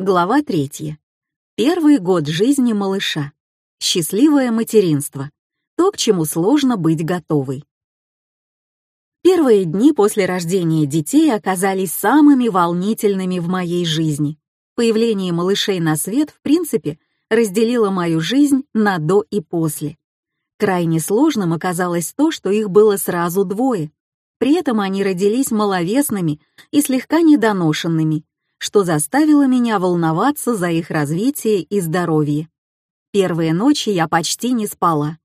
Глава третья. Первый год жизни малыша. Счастливое материнство. То, к чему сложно быть готовой. Первые дни после рождения детей оказались самыми волнительными в моей жизни. Появление малышей на свет, в принципе, разделило мою жизнь на до и после. Крайне сложным оказалось то, что их было сразу двое. При этом они родились маловесными и слегка недоношенными, что заставило меня волноваться за их развитие и здоровье. Первые ночи я почти не спала.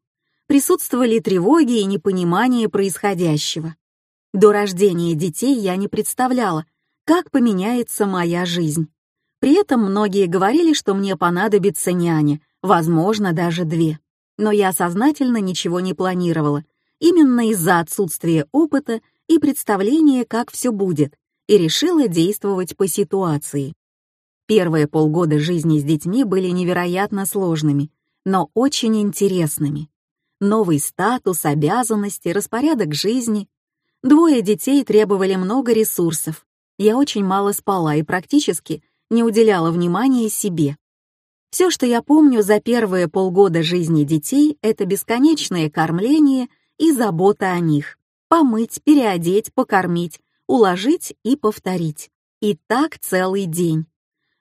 Присутствовали тревоги и непонимание происходящего. До рождения детей я не представляла, как поменяется моя жизнь. При этом многие говорили, что мне понадобится няня, возможно, даже две. Но я сознательно ничего не планировала, именно из-за отсутствия опыта и представления, как все будет, и решила действовать по ситуации. Первые полгода жизни с детьми были невероятно сложными, но очень интересными. Новый статус, обязанности, распорядок жизни. Двое детей требовали много ресурсов. Я очень мало спала и практически не уделяла внимания себе. Все, что я помню за первые полгода жизни детей, это бесконечное кормление и забота о них. Помыть, переодеть, покормить, уложить и повторить. И так целый день.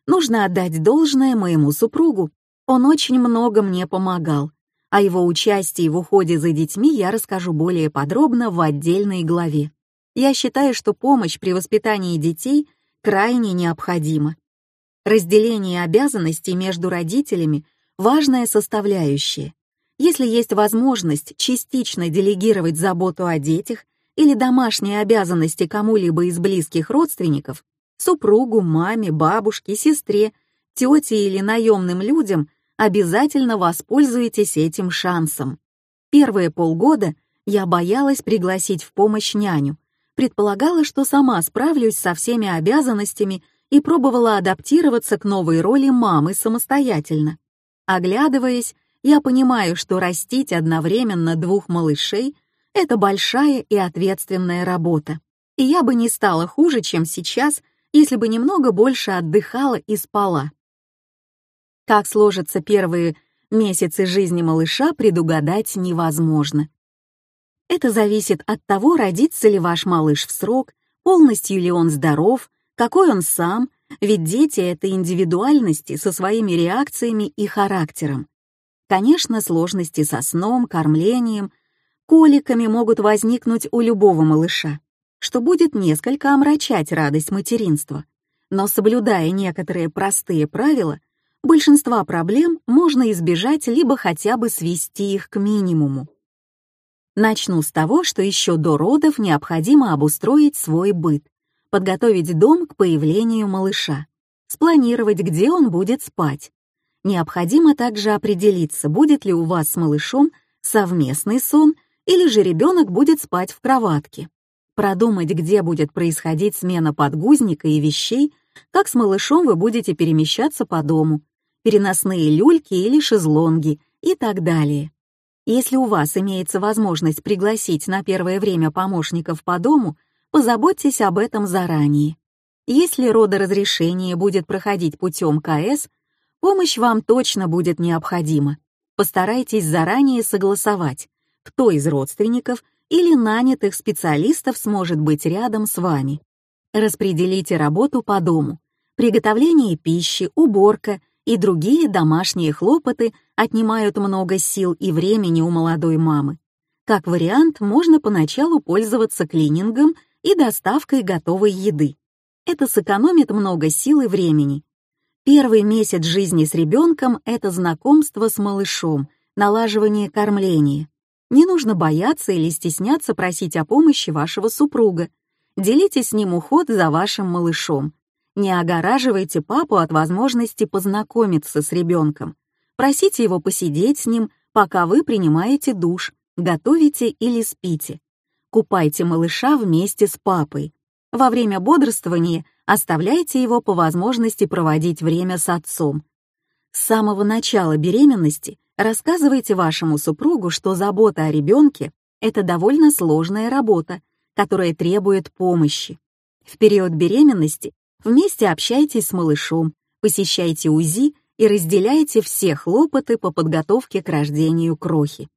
Нужно отдать должное моему супругу. Он очень много мне помогал. О его участии в уходе за детьми я расскажу более подробно в отдельной главе. Я считаю, что помощь при воспитании детей крайне необходима. Разделение обязанностей между родителями — важная составляющая. Если есть возможность частично делегировать заботу о детях или домашние обязанности кому-либо из близких родственников, супругу, маме, бабушке, сестре, тете или наемным людям, обязательно воспользуйтесь этим шансом. Первые полгода я боялась пригласить в помощь няню, предполагала, что сама справлюсь со всеми обязанностями и пробовала адаптироваться к новой роли мамы самостоятельно. Оглядываясь, я понимаю, что растить одновременно двух малышей — это большая и ответственная работа. И я бы не стала хуже, чем сейчас, если бы немного больше отдыхала и спала. Как сложатся первые месяцы жизни малыша, предугадать невозможно. Это зависит от того, родится ли ваш малыш в срок, полностью ли он здоров, какой он сам, ведь дети — это индивидуальности со своими реакциями и характером. Конечно, сложности со сном, кормлением, коликами могут возникнуть у любого малыша, что будет несколько омрачать радость материнства. Но соблюдая некоторые простые правила, большинства проблем можно избежать либо хотя бы свести их к минимуму. Начну с того, что еще до родов необходимо обустроить свой быт, подготовить дом к появлению малыша, спланировать, где он будет спать. Необходимо также определиться, будет ли у вас с малышом совместный сон – или же ребенок будет спать в кроватке. Продумать, где будет происходить смена подгузника и вещей, как с малышом вы будете перемещаться по дому, переносные люльки или шезлонги и так далее. Если у вас имеется возможность пригласить на первое время помощников по дому, позаботьтесь об этом заранее. Если родоразрешение будет проходить путем КС, помощь вам точно будет необходима. Постарайтесь заранее согласовать, кто из родственников или нанятых специалистов сможет быть рядом с вами. Распределите работу по дому. Приготовление пищи, уборка и другие домашние хлопоты отнимают много сил и времени у молодой мамы. Как вариант, можно поначалу пользоваться клинингом и доставкой готовой еды. Это сэкономит много сил и времени. Первый месяц жизни с ребенком — это знакомство с малышом, налаживание кормления. Не нужно бояться или стесняться просить о помощи вашего супруга. Делитесь с ним уход за вашим малышом. Не огораживайте папу от возможности познакомиться с ребенком. Просите его посидеть с ним, пока вы принимаете душ, готовите или спите. Купайте малыша вместе с папой. Во время бодрствования оставляйте его по возможности проводить время с отцом. С самого начала беременности Рассказывайте вашему супругу, что забота о ребенке — это довольно сложная работа, которая требует помощи. В период беременности вместе общайтесь с малышом, посещайте УЗИ и разделяйте все хлопоты по подготовке к рождению крохи.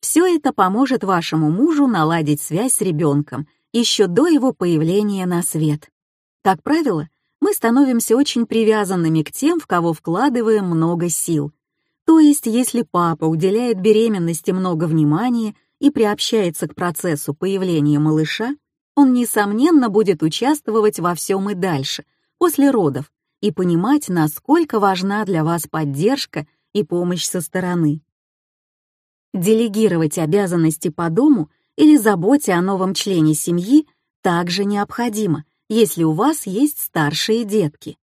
Все это поможет вашему мужу наладить связь с ребенком еще до его появления на свет. Как правило, мы становимся очень привязанными к тем, в кого вкладываем много сил. То есть, если папа уделяет беременности много внимания и приобщается к процессу появления малыша, он, несомненно, будет участвовать во всем и дальше, после родов, и понимать, насколько важна для вас поддержка и помощь со стороны. Делегировать обязанности по дому или заботе о новом члене семьи также необходимо, если у вас есть старшие детки.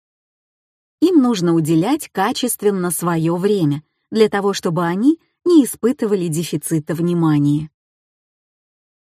Им нужно уделять качественно свое время, для того чтобы они не испытывали дефицита внимания.